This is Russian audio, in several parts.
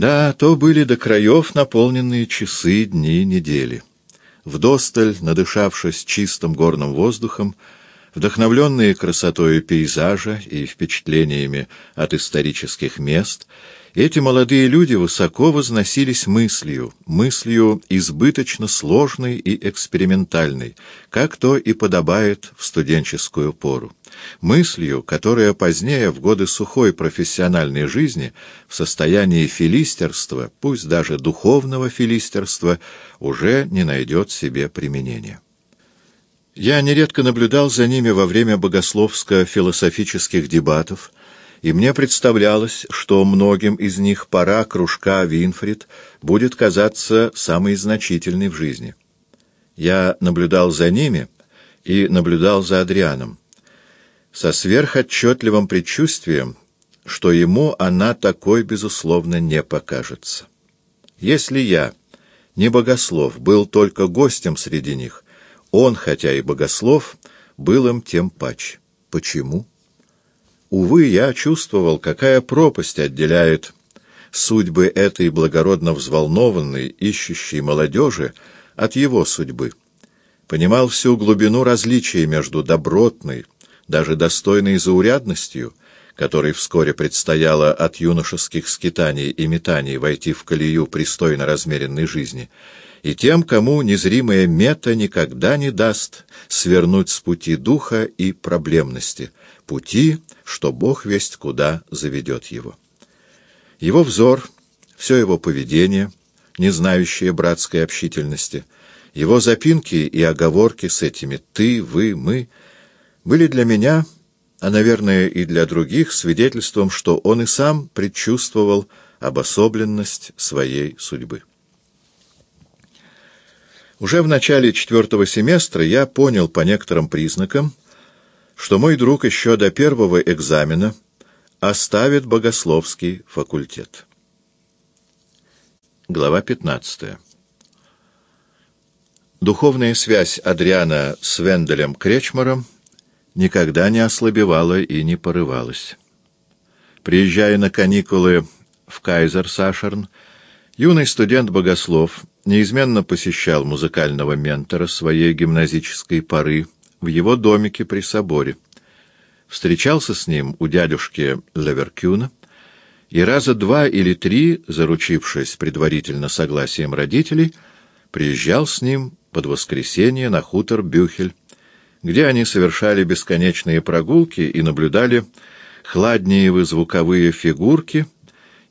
Да, то были до краев наполненные часы, дни, недели. Вдосталь, надышавшись чистым горным воздухом, вдохновленные красотой пейзажа и впечатлениями от исторических мест, эти молодые люди высоко возносились мыслью, мыслью избыточно сложной и экспериментальной, как то и подобает в студенческую пору. Мыслью, которая позднее, в годы сухой профессиональной жизни, в состоянии филистерства, пусть даже духовного филистерства, уже не найдет себе применения. Я нередко наблюдал за ними во время богословско-философических дебатов, и мне представлялось, что многим из них пора кружка Винфрид будет казаться самой значительной в жизни. Я наблюдал за ними и наблюдал за Адрианом. Со сверхотчетливым предчувствием, что ему она такой, безусловно, не покажется. Если я, не богослов, был только гостем среди них, он, хотя и богослов, был им тем паче. Почему? Увы, я чувствовал, какая пропасть отделяет судьбы этой благородно взволнованной, ищущей молодежи от его судьбы. Понимал всю глубину различия между добротной, даже достойной заурядностью, которой вскоре предстояло от юношеских скитаний и метаний войти в колею пристойно размеренной жизни, и тем, кому незримая мета никогда не даст свернуть с пути духа и проблемности, пути, что Бог весть куда заведет его. Его взор, все его поведение, не знающее братской общительности, его запинки и оговорки с этими «ты», «вы», «мы» были для меня, а, наверное, и для других, свидетельством, что он и сам предчувствовал обособленность своей судьбы. Уже в начале четвертого семестра я понял по некоторым признакам, что мой друг еще до первого экзамена оставит богословский факультет. Глава 15. Духовная связь Адриана с Венделем Кречмаром никогда не ослабевала и не порывалась. Приезжая на каникулы в Кайзер-Сашерн, юный студент-богослов неизменно посещал музыкального ментора своей гимназической поры, в его домике при соборе. Встречался с ним у дядюшки Леверкюна, и раза два или три, заручившись предварительно согласием родителей, приезжал с ним под воскресенье на хутор Бюхель, где они совершали бесконечные прогулки и наблюдали хладнеевы звуковые фигурки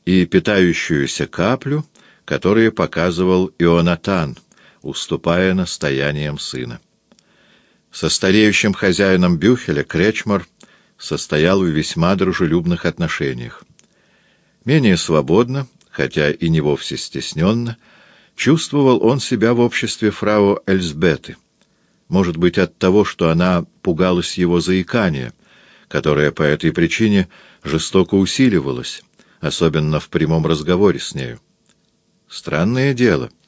и питающуюся каплю, которые показывал Ионатан, уступая настояниям сына. Со стареющим хозяином Бюхеля Кречмар состоял в весьма дружелюбных отношениях. Менее свободно, хотя и не вовсе стесненно, чувствовал он себя в обществе фрау Эльсбеты. Может быть, от того, что она пугалась его заикания, которое по этой причине жестоко усиливалось, особенно в прямом разговоре с нею. Странное дело —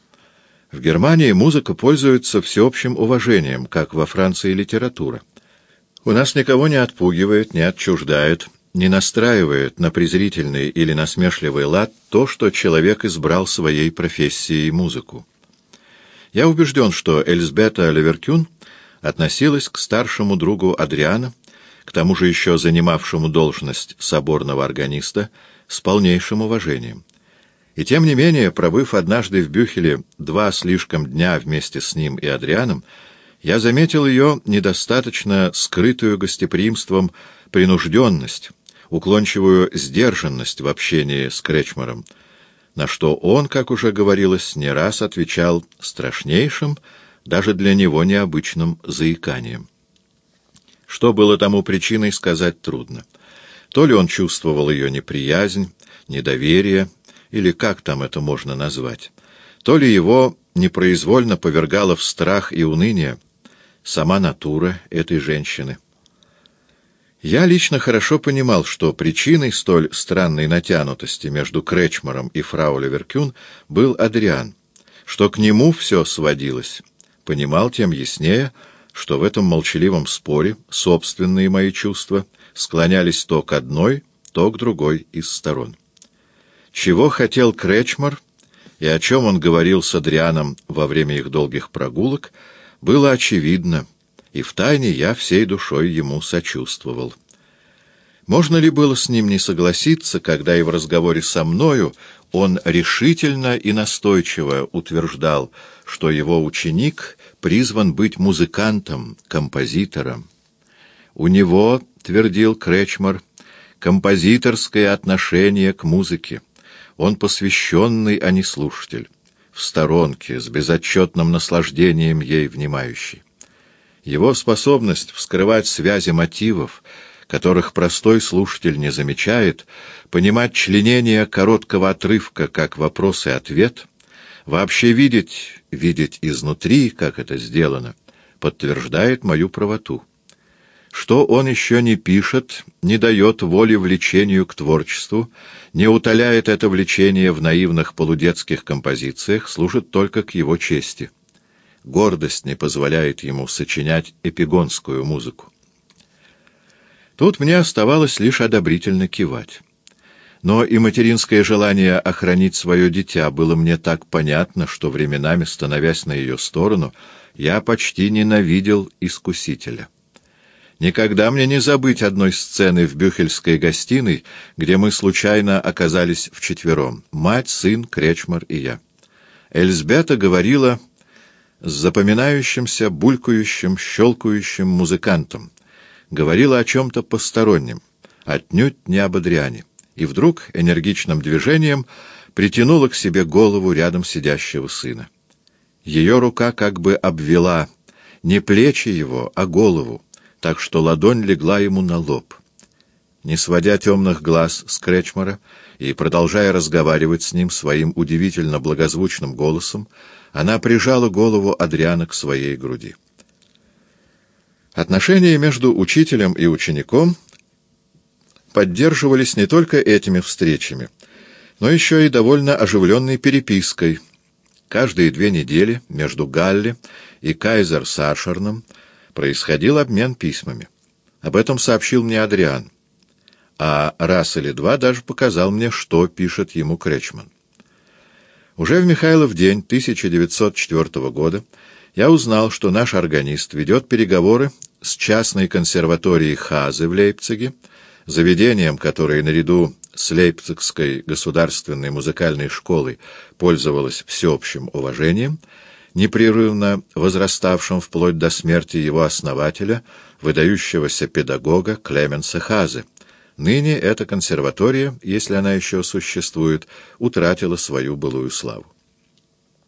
в Германии музыка пользуется всеобщим уважением, как во Франции литература. У нас никого не отпугивает, не отчуждает, не настраивает на презрительный или насмешливый лад то, что человек избрал своей профессией музыку. Я убежден, что Эльзбета Леверкюн относилась к старшему другу Адриана, к тому же еще занимавшему должность соборного органиста, с полнейшим уважением. И тем не менее, пробыв однажды в Бюхеле два слишком дня вместе с ним и Адрианом, я заметил ее недостаточно скрытую гостеприимством принужденность, уклончивую сдержанность в общении с Кречмаром, на что он, как уже говорилось, не раз отвечал страшнейшим, даже для него необычным заиканием. Что было тому причиной, сказать трудно. То ли он чувствовал ее неприязнь, недоверие, или как там это можно назвать, то ли его непроизвольно повергало в страх и уныние сама натура этой женщины. Я лично хорошо понимал, что причиной столь странной натянутости между Кречмаром и фрау Леверкюн был Адриан, что к нему все сводилось. Понимал тем яснее, что в этом молчаливом споре собственные мои чувства склонялись то к одной, то к другой из сторон. Чего хотел Кречмар и о чем он говорил с Адрианом во время их долгих прогулок, было очевидно, и втайне я всей душой ему сочувствовал. Можно ли было с ним не согласиться, когда и в разговоре со мною он решительно и настойчиво утверждал, что его ученик призван быть музыкантом, композитором. У него, твердил Кречмар, композиторское отношение к музыке. Он посвященный, а не слушатель, в сторонке, с безотчетным наслаждением ей внимающий. Его способность вскрывать связи мотивов, которых простой слушатель не замечает, понимать членение короткого отрывка как вопрос и ответ, вообще видеть, видеть изнутри, как это сделано, подтверждает мою правоту. Что он еще не пишет, не дает воли влечению к творчеству, не утоляет это влечение в наивных полудетских композициях, служит только к его чести. Гордость не позволяет ему сочинять эпигонскую музыку. Тут мне оставалось лишь одобрительно кивать. Но и материнское желание охранить свое дитя было мне так понятно, что временами, становясь на ее сторону, я почти ненавидел искусителя. Никогда мне не забыть одной сцены в Бюхельской гостиной, где мы случайно оказались вчетвером — мать, сын, Кречмар и я. Эльзбета говорила с запоминающимся, булькающим, щелкающим музыкантом. Говорила о чем-то постороннем, отнюдь не об Адриане. И вдруг энергичным движением притянула к себе голову рядом сидящего сына. Ее рука как бы обвела не плечи его, а голову так что ладонь легла ему на лоб. Не сводя темных глаз с Кречмара и продолжая разговаривать с ним своим удивительно благозвучным голосом, она прижала голову Адриана к своей груди. Отношения между учителем и учеником поддерживались не только этими встречами, но еще и довольно оживленной перепиской. Каждые две недели между Галли и Кайзер Сашерном происходил обмен письмами. Об этом сообщил мне Адриан. А раз или два даже показал мне, что пишет ему Кречман. Уже в Михайлов день 1904 года я узнал, что наш органист ведет переговоры с частной консерваторией Хазы в Лейпциге, заведением, которое наряду с Лейпцигской государственной музыкальной школой пользовалось всеобщим уважением, непрерывно возраставшим вплоть до смерти его основателя, выдающегося педагога Клеменса Хазы. Ныне эта консерватория, если она еще существует, утратила свою былую славу.